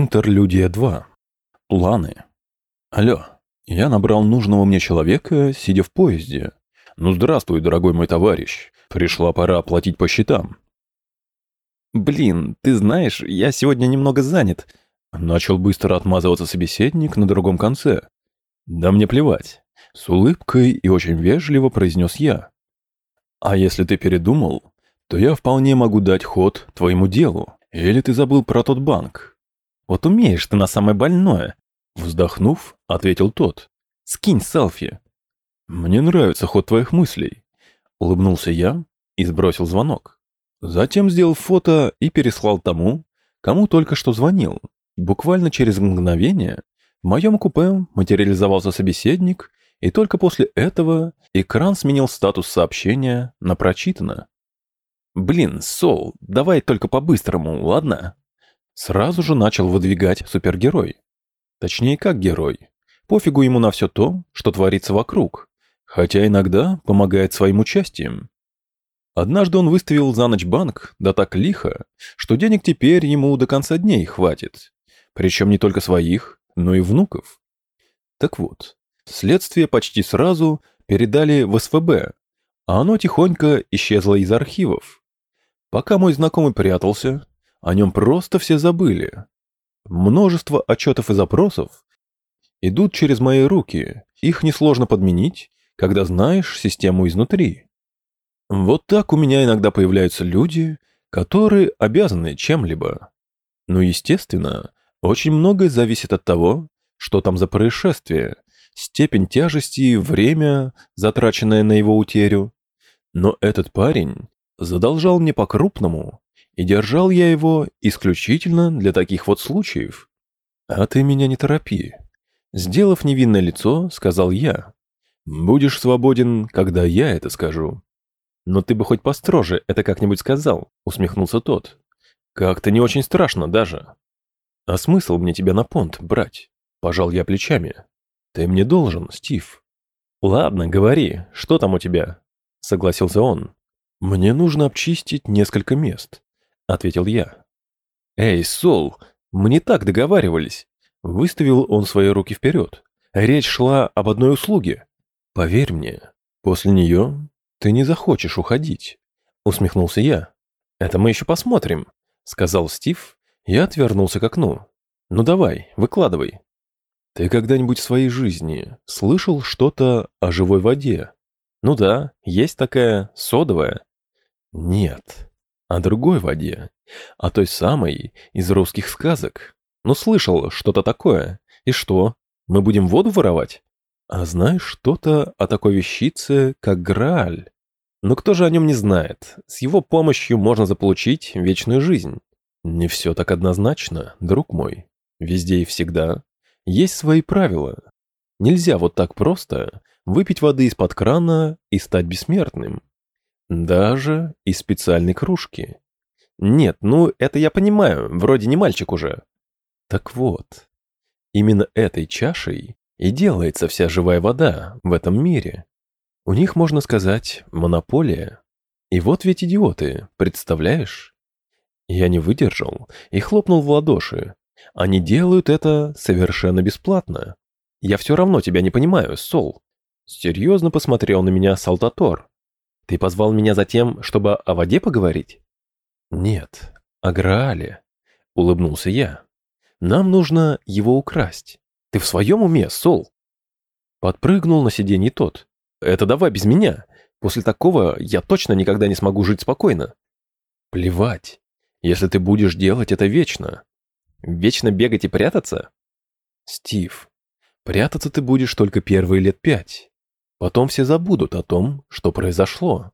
Интерлюдия 2. Планы. Алло, я набрал нужного мне человека, сидя в поезде. Ну здравствуй, дорогой мой товарищ. Пришла пора оплатить по счетам. Блин, ты знаешь, я сегодня немного занят. Начал быстро отмазываться собеседник на другом конце. Да мне плевать. С улыбкой и очень вежливо произнес я. А если ты передумал, то я вполне могу дать ход твоему делу. Или ты забыл про тот банк? Вот умеешь ты на самое больное. Вздохнув, ответил тот. Скинь селфи. Мне нравится ход твоих мыслей. Улыбнулся я и сбросил звонок. Затем сделал фото и переслал тому, кому только что звонил. Буквально через мгновение в моем купе материализовался собеседник, и только после этого экран сменил статус сообщения на «Прочитано». «Блин, Сол, давай только по-быстрому, ладно?» Сразу же начал выдвигать супергерой. Точнее, как герой. Пофигу ему на все то, что творится вокруг. Хотя иногда помогает своим участием. Однажды он выставил за ночь банк, да так лихо, что денег теперь ему до конца дней хватит. Причем не только своих, но и внуков. Так вот, следствие почти сразу передали в СВБ, а оно тихонько исчезло из архивов. Пока мой знакомый прятался, о нем просто все забыли. Множество отчетов и запросов идут через мои руки, их несложно подменить, когда знаешь систему изнутри. Вот так у меня иногда появляются люди, которые обязаны чем-либо. Ну, естественно, очень многое зависит от того, что там за происшествие, степень тяжести, время, затраченное на его утерю. Но этот парень задолжал мне по-крупному, и держал я его исключительно для таких вот случаев. А ты меня не торопи. Сделав невинное лицо, сказал я. Будешь свободен, когда я это скажу. Но ты бы хоть построже это как-нибудь сказал, усмехнулся тот. Как-то не очень страшно даже. А смысл мне тебя на понт брать? Пожал я плечами. Ты мне должен, Стив. Ладно, говори, что там у тебя? Согласился он. Мне нужно обчистить несколько мест. — ответил я. «Эй, Сол, мы не так договаривались!» Выставил он свои руки вперед. Речь шла об одной услуге. «Поверь мне, после нее ты не захочешь уходить», — усмехнулся я. «Это мы еще посмотрим», — сказал Стив и отвернулся к окну. «Ну давай, выкладывай». «Ты когда-нибудь в своей жизни слышал что-то о живой воде?» «Ну да, есть такая содовая». «Нет, о другой воде, о той самой из русских сказок. Ну, слышал что-то такое. И что, мы будем воду воровать? А знаешь что-то о такой вещице, как Грааль? Но кто же о нем не знает? С его помощью можно заполучить вечную жизнь. Не все так однозначно, друг мой. Везде и всегда есть свои правила. Нельзя вот так просто выпить воды из-под крана и стать бессмертным. Даже из специальной кружки. Нет, ну это я понимаю, вроде не мальчик уже. Так вот, именно этой чашей и делается вся живая вода в этом мире. У них, можно сказать, монополия. И вот ведь идиоты, представляешь? Я не выдержал и хлопнул в ладоши. Они делают это совершенно бесплатно. Я все равно тебя не понимаю, Сол. Серьезно посмотрел на меня Салтатор. Ты позвал меня за тем, чтобы о воде поговорить? Нет, о Граале, улыбнулся я. Нам нужно его украсть. Ты в своем уме, Сол? Подпрыгнул на сиденье тот. Это давай без меня. После такого я точно никогда не смогу жить спокойно. Плевать, если ты будешь делать это вечно. Вечно бегать и прятаться? Стив, прятаться ты будешь только первые лет пять. Потом все забудут о том, что произошло.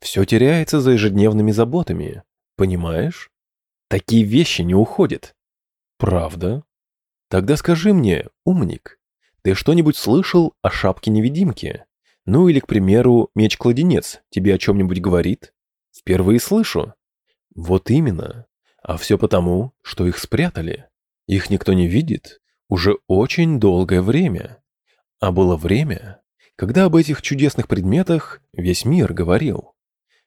Все теряется за ежедневными заботами, понимаешь? Такие вещи не уходят. Правда? Тогда скажи мне, умник, ты что-нибудь слышал о шапке-невидимке? Ну или, к примеру, меч-кладенец тебе о чем-нибудь говорит? Впервые слышу. Вот именно. А все потому, что их спрятали. Их никто не видит уже очень долгое время. А было время, когда об этих чудесных предметах весь мир говорил.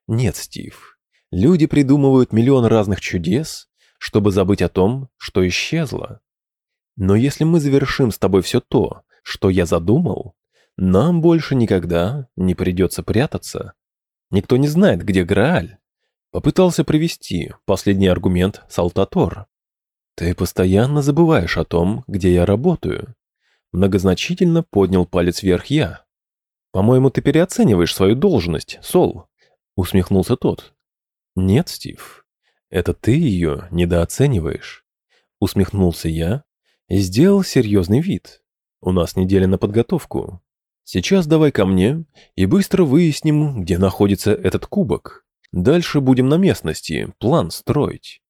Нет, Стив, люди придумывают миллион разных чудес, чтобы забыть о том, что исчезло. Но если мы завершим с тобой все то, что я задумал, нам больше никогда не придется прятаться. Никто не знает, где Грааль. Попытался привести последний аргумент Салтатор. Ты постоянно забываешь о том, где я работаю. Многозначительно поднял палец вверх я. По-моему, ты переоцениваешь свою должность, Сол. Усмехнулся тот. Нет, Стив, это ты ее недооцениваешь. Усмехнулся я и сделал серьезный вид. У нас неделя на подготовку. Сейчас давай ко мне и быстро выясним, где находится этот кубок. Дальше будем на местности план строить.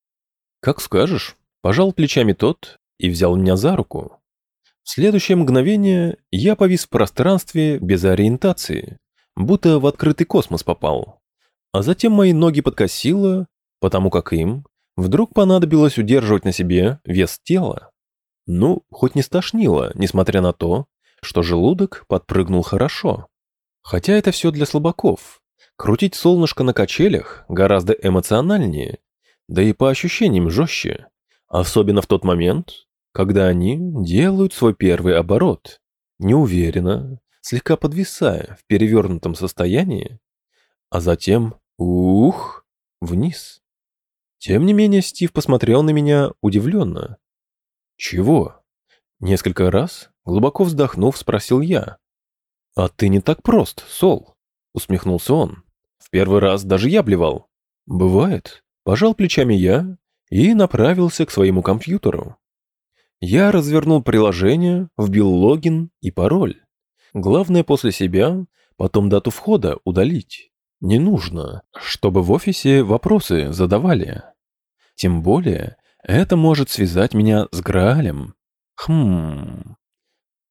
Как скажешь. Пожал плечами тот и взял меня за руку. В следующее мгновение я повис в пространстве без ориентации, будто в открытый космос попал. А затем мои ноги подкосило, потому как им вдруг понадобилось удерживать на себе вес тела. Ну, хоть не стошнило, несмотря на то, что желудок подпрыгнул хорошо. Хотя это все для слабаков. Крутить солнышко на качелях гораздо эмоциональнее, да и по ощущениям жестче. Особенно в тот момент, когда они делают свой первый оборот. Неуверенно, слегка подвисая в перевернутом состоянии, а затем ух, вниз. Тем не менее, Стив посмотрел на меня удивленно. «Чего?» Несколько раз, глубоко вздохнув, спросил я. «А ты не так прост, Сол», — усмехнулся он. «В первый раз даже я блевал». «Бывает». Пожал плечами я и направился к своему компьютеру. Я развернул приложение, вбил логин и пароль. Главное после себя, потом дату входа удалить. Не нужно, чтобы в офисе вопросы задавали. Тем более, это может связать меня с Граалем. Хм.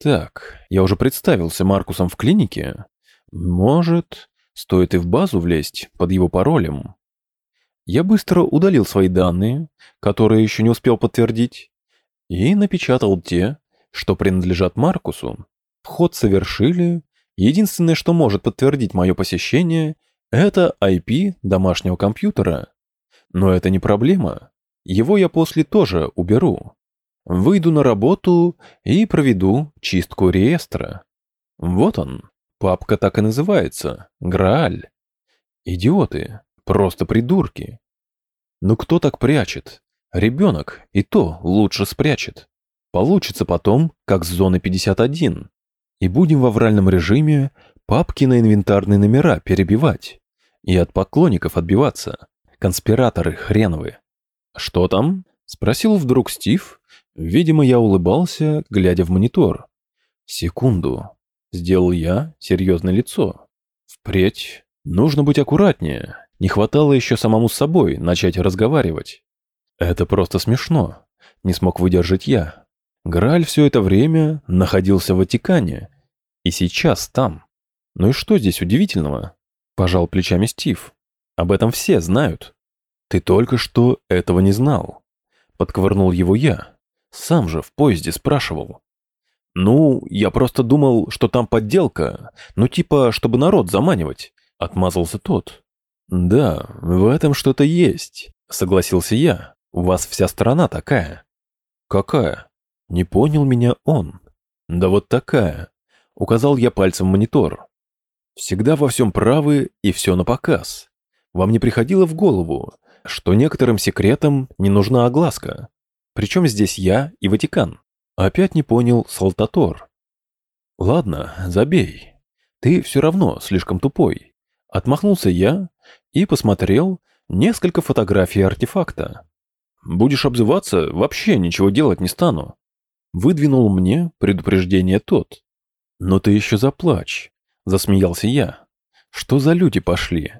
Так, я уже представился Маркусом в клинике. Может, стоит и в базу влезть под его паролем. Я быстро удалил свои данные, которые еще не успел подтвердить, и напечатал те, что принадлежат Маркусу. Вход совершили. Единственное, что может подтвердить мое посещение, это IP домашнего компьютера. Но это не проблема. Его я после тоже уберу. Выйду на работу и проведу чистку реестра. Вот он. Папка так и называется. Грааль. Идиоты. Просто придурки. Ну кто так прячет? Ребенок и то лучше спрячет. Получится потом, как с зоны 51. И будем в авральном режиме папки на инвентарные номера перебивать. И от поклонников отбиваться. Конспираторы хреновые. Что там? Спросил вдруг Стив. Видимо, я улыбался, глядя в монитор. Секунду. Сделал я серьезное лицо. Впредь нужно быть аккуратнее. Не хватало еще самому с собой начать разговаривать. Это просто смешно. Не смог выдержать я. Грааль все это время находился в Ватикане. И сейчас там. Ну и что здесь удивительного? Пожал плечами Стив. Об этом все знают. Ты только что этого не знал. Подковырнул его я. Сам же в поезде спрашивал. «Ну, я просто думал, что там подделка. Ну, типа, чтобы народ заманивать», — отмазался тот. «Да, в этом что-то есть», — согласился я. «У вас вся страна такая». «Какая?» Не понял меня он. «Да вот такая», — указал я пальцем монитор. «Всегда во всем правы и все на показ. Вам не приходило в голову, что некоторым секретам не нужна огласка. Причем здесь я и Ватикан. Опять не понял Салтатор. Ладно, забей. Ты все равно слишком тупой. Отмахнулся я и посмотрел несколько фотографий артефакта. Будешь обзываться, вообще ничего делать не стану. Выдвинул мне предупреждение тот. Но ты еще заплачь, засмеялся я. Что за люди пошли?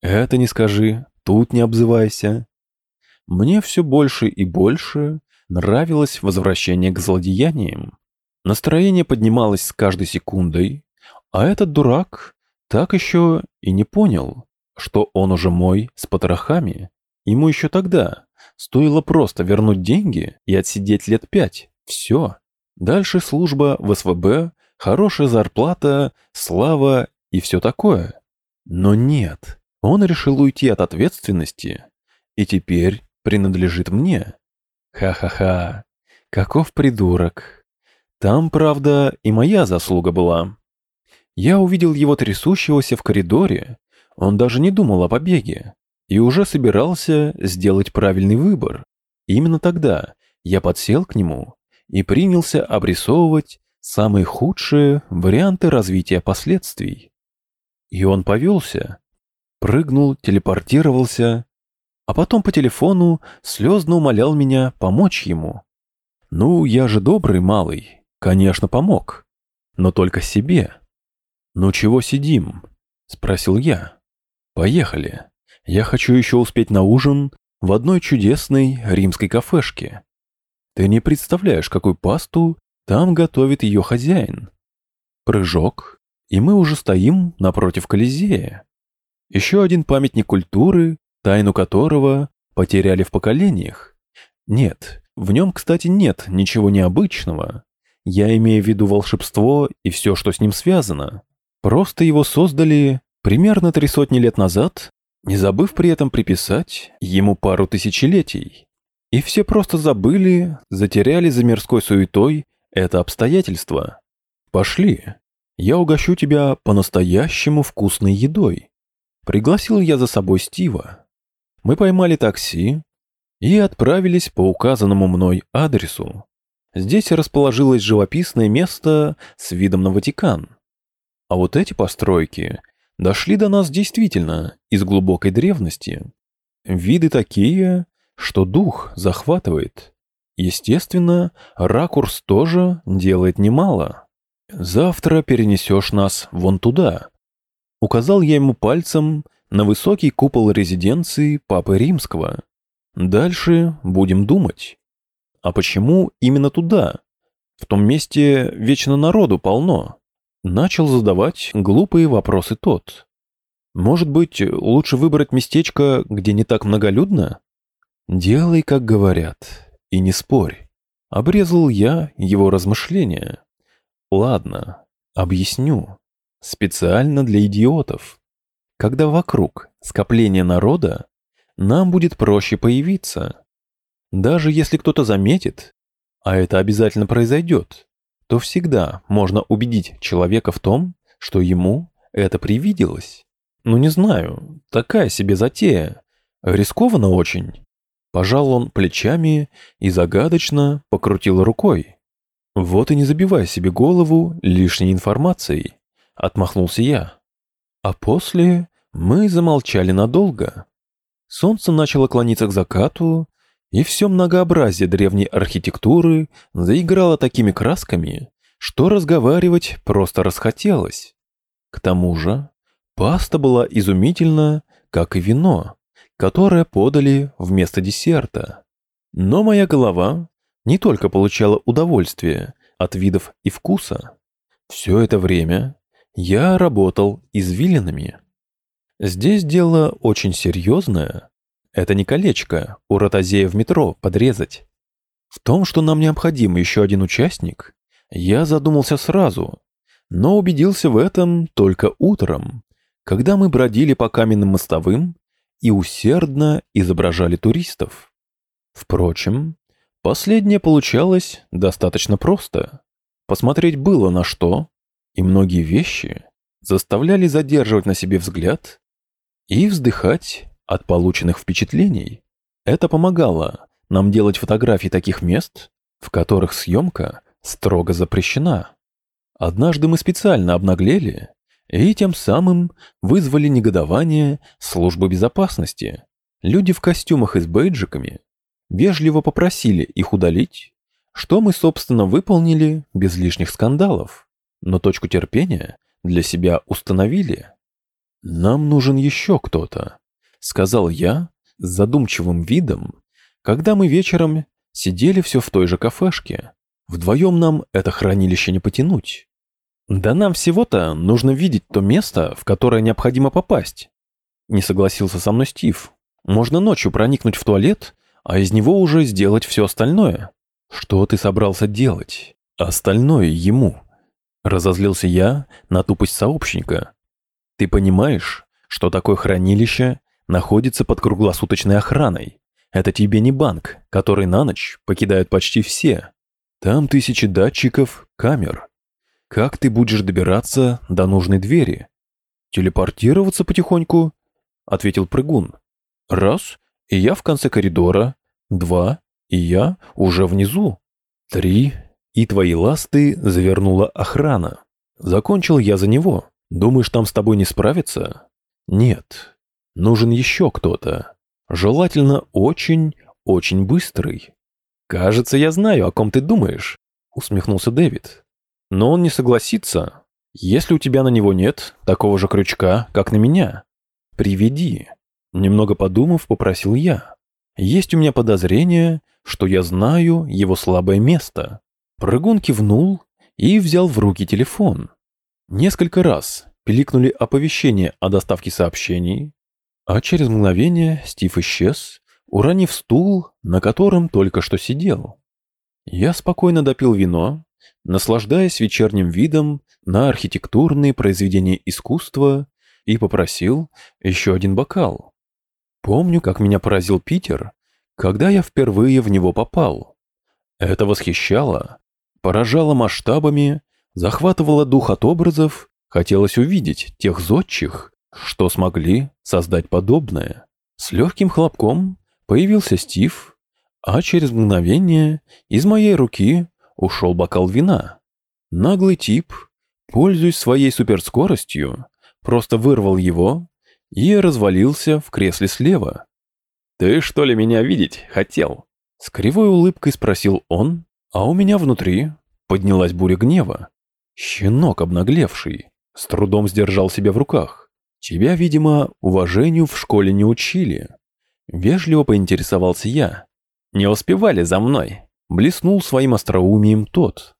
Это не скажи, тут не обзывайся. Мне все больше и больше нравилось возвращение к злодеяниям. Настроение поднималось с каждой секундой, а этот дурак так еще и не понял, что он уже мой с потрохами. Ему еще тогда стоило просто вернуть деньги и отсидеть лет пять. Все. Дальше служба в СВБ, хорошая зарплата, слава и все такое. Но нет, он решил уйти от ответственности и теперь принадлежит мне. Ха-ха-ха, каков придурок. Там, правда, и моя заслуга была. Я увидел его трясущегося в коридоре, он даже не думал о побеге и уже собирался сделать правильный выбор. именно тогда я подсел к нему и принялся обрисовывать самые худшие варианты развития последствий. И он повелся, прыгнул, телепортировался, а потом по телефону слезно умолял меня помочь ему. Ну, я же добрый малый, конечно, помог, но только себе. «Ну чего сидим?» — спросил я. «Поехали. Я хочу еще успеть на ужин в одной чудесной римской кафешке. Ты не представляешь, какую пасту там готовит ее хозяин. Прыжок, и мы уже стоим напротив Колизея. Еще один памятник культуры, тайну которого потеряли в поколениях. Нет, в нем, кстати, нет ничего необычного. Я имею в виду волшебство и все, что с ним связано. Просто его создали примерно три сотни лет назад, не забыв при этом приписать ему пару тысячелетий. И все просто забыли, затеряли за мирской суетой это обстоятельство. Пошли, я угощу тебя по-настоящему вкусной едой. Пригласил я за собой Стива. Мы поймали такси и отправились по указанному мной адресу. Здесь расположилось живописное место с видом на Ватикан. А вот эти постройки дошли до нас действительно из глубокой древности. Виды такие, что дух захватывает. Естественно, ракурс тоже делает немало. Завтра перенесешь нас вон туда, Указал я ему пальцем на высокий купол резиденции Папы Римского. Дальше будем думать. А почему именно туда? В том месте вечно народу полно. Начал задавать глупые вопросы тот. Может быть, лучше выбрать местечко, где не так многолюдно? Делай, как говорят, и не спорь. Обрезал я его размышления. Ладно, объясню. Специально для идиотов. Когда вокруг скопление народа, нам будет проще появиться. Даже если кто-то заметит, а это обязательно произойдет, то всегда можно убедить человека в том, что ему это привиделось. Ну не знаю, такая себе затея. Рискованно очень. Пожал он плечами и загадочно покрутил рукой. Вот и не забивай себе голову лишней информацией. Отмахнулся я. А после мы замолчали надолго. Солнце начало клониться к закату, и все многообразие древней архитектуры заиграло такими красками, что разговаривать просто расхотелось. К тому же паста была изумительна, как и вино, которое подали вместо десерта. Но моя голова не только получала удовольствие от видов и вкуса. Все это время я работал извилинами. Здесь дело очень серьезное. Это не колечко у ротозея в метро подрезать. В том, что нам необходим еще один участник, я задумался сразу, но убедился в этом только утром, когда мы бродили по каменным мостовым и усердно изображали туристов. Впрочем, последнее получалось достаточно просто. Посмотреть было на что, и многие вещи заставляли задерживать на себе взгляд и вздыхать от полученных впечатлений. Это помогало нам делать фотографии таких мест, в которых съемка строго запрещена. Однажды мы специально обнаглели и тем самым вызвали негодование службы безопасности. Люди в костюмах и с бейджиками вежливо попросили их удалить, что мы, собственно, выполнили без лишних скандалов но точку терпения для себя установили. «Нам нужен еще кто-то», — сказал я с задумчивым видом, когда мы вечером сидели все в той же кафешке. Вдвоем нам это хранилище не потянуть. Да нам всего-то нужно видеть то место, в которое необходимо попасть. Не согласился со мной Стив. Можно ночью проникнуть в туалет, а из него уже сделать все остальное. Что ты собрался делать? Остальное ему. Разозлился я на тупость сообщника. Ты понимаешь, что такое хранилище находится под круглосуточной охраной, Это тебе не банк, который на ночь покидают почти все. Там тысячи датчиков, камер. Как ты будешь добираться до нужной двери? Телепортироваться потихоньку? Ответил прыгун. Раз, и я в конце коридора. Два, и я уже внизу. Три, и твои ласты завернула охрана. Закончил я за него. Думаешь, там с тобой не справиться? Нет. Нужен еще кто-то. Желательно очень, очень быстрый. Кажется, я знаю, о ком ты думаешь, усмехнулся Дэвид. Но он не согласится. Если у тебя на него нет такого же крючка, как на меня, приведи. Немного подумав, попросил я. Есть у меня подозрение, что я знаю его слабое место. Прыгун кивнул и взял в руки телефон. Несколько раз пиликнули оповещения о доставке сообщений, а через мгновение Стив исчез, уронив стул, на котором только что сидел. Я спокойно допил вино, наслаждаясь вечерним видом на архитектурные произведения искусства и попросил еще один бокал. Помню, как меня поразил Питер, когда я впервые в него попал. Это восхищало, поражало масштабами, захватывало дух от образов, хотелось увидеть тех зодчих, что смогли создать подобное. С легким хлопком появился Стив, а через мгновение из моей руки ушел бокал вина. Наглый тип, пользуясь своей суперскоростью, просто вырвал его и развалился в кресле слева. «Ты что ли меня видеть хотел?» С кривой улыбкой спросил он, а у меня внутри поднялась буря гнева. Щенок обнаглевший, с трудом сдержал себя в руках. Тебя, видимо, уважению в школе не учили. Вежливо поинтересовался я. Не успевали за мной. Блеснул своим остроумием тот.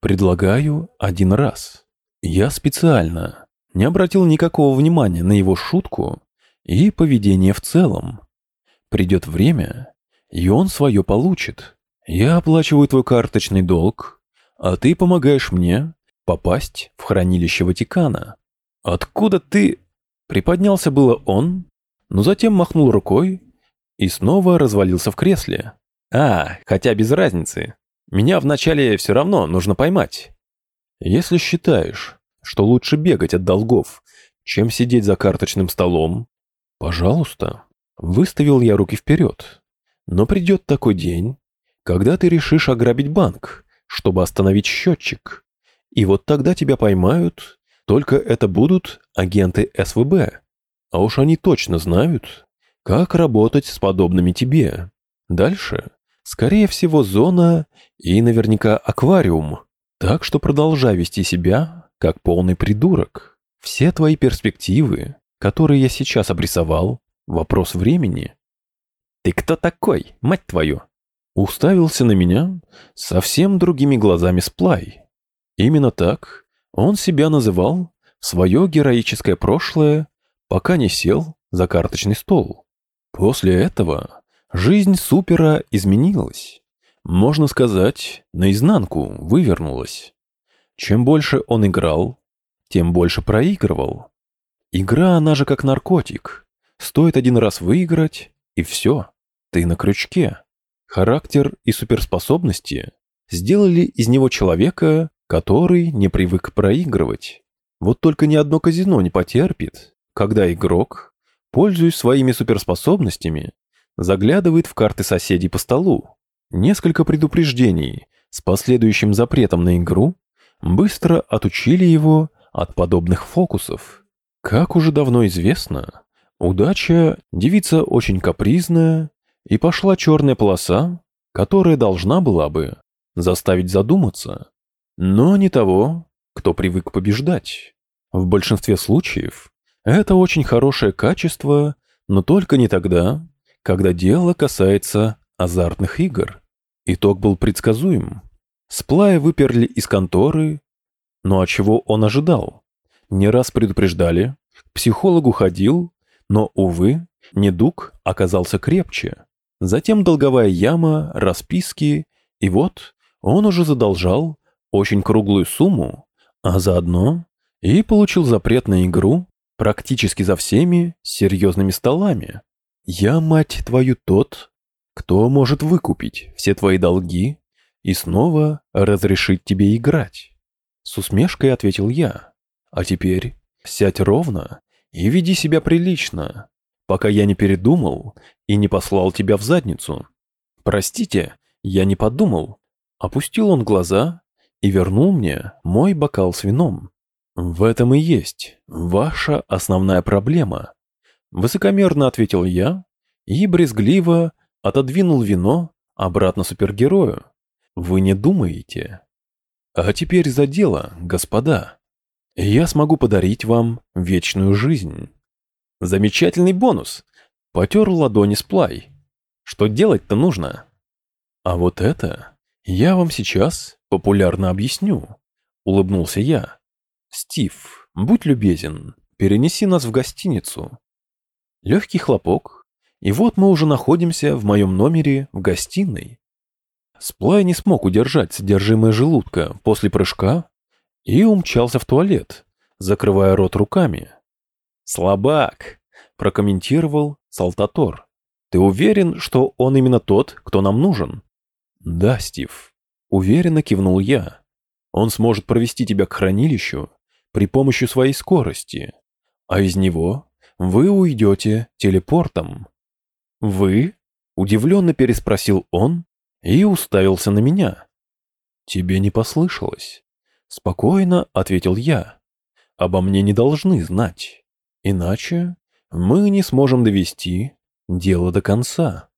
Предлагаю один раз. Я специально не обратил никакого внимания на его шутку и поведение в целом. Придет время, и он свое получит. Я оплачиваю твой карточный долг, а ты помогаешь мне попасть в хранилище Ватикана. Откуда ты... Приподнялся было он, но затем махнул рукой и снова развалился в кресле. А, хотя без разницы. Меня вначале все равно нужно поймать. Если считаешь, что лучше бегать от долгов, чем сидеть за карточным столом, пожалуйста, выставил я руки вперед. Но придет такой день, когда ты решишь ограбить банк, чтобы остановить счетчик. И вот тогда тебя поймают, только это будут агенты СВБ. А уж они точно знают, как работать с подобными тебе. Дальше, скорее всего, зона и наверняка аквариум. Так что продолжай вести себя, как полный придурок. Все твои перспективы, которые я сейчас обрисовал, вопрос времени. «Ты кто такой, мать твою?» Уставился на меня совсем другими глазами Сплай. Именно так он себя называл свое героическое прошлое, пока не сел за карточный стол. После этого жизнь Супера изменилась. Можно сказать, наизнанку вывернулась. Чем больше он играл, тем больше проигрывал. Игра, она же как наркотик. Стоит один раз выиграть, и все, ты на крючке. Характер и суперспособности сделали из него человека, который не привык проигрывать. Вот только ни одно казино не потерпит, когда игрок, пользуясь своими суперспособностями, заглядывает в карты соседей по столу. Несколько предупреждений с последующим запретом на игру быстро отучили его от подобных фокусов. Как уже давно известно, удача – девица очень капризная и пошла черная полоса, которая должна была бы заставить задуматься, но не того, кто привык побеждать. В большинстве случаев это очень хорошее качество, но только не тогда, когда дело касается азартных игр. Итог был предсказуем. Сплая выперли из конторы, но от чего он ожидал? Не раз предупреждали, к психологу ходил, но, увы, недуг оказался крепче. Затем долговая яма, расписки, и вот он уже задолжал очень круглую сумму, а заодно и получил запрет на игру практически за всеми серьезными столами. Я, мать твою, тот, кто может выкупить все твои долги и снова разрешить тебе играть? С усмешкой ответил я. А теперь сядь ровно и веди себя прилично, пока я не передумал и не послал тебя в задницу. Простите, я не подумал. Опустил он глаза и вернул мне мой бокал с вином. В этом и есть ваша основная проблема. Высокомерно ответил я и брезгливо отодвинул вино обратно супергерою. Вы не думаете? А теперь за дело, господа. Я смогу подарить вам вечную жизнь. Замечательный бонус. Потер ладони сплай. Что делать-то нужно? А вот это я вам сейчас популярно объясню. Улыбнулся я. Стив, будь любезен, перенеси нас в гостиницу. Легкий хлопок, и вот мы уже находимся в моем номере в гостиной. Сплай не смог удержать содержимое желудка после прыжка и умчался в туалет, закрывая рот руками. «Слабак!» – прокомментировал Салтатор. «Ты уверен, что он именно тот, кто нам нужен?» «Да, Стив», – уверенно кивнул я. «Он сможет провести тебя к хранилищу при помощи своей скорости, а из него вы уйдете телепортом». «Вы?» – удивленно переспросил он и уставился на меня. «Тебе не послышалось?» Спокойно ответил я. Обо мне не должны знать. Иначе мы не сможем довести дело до конца.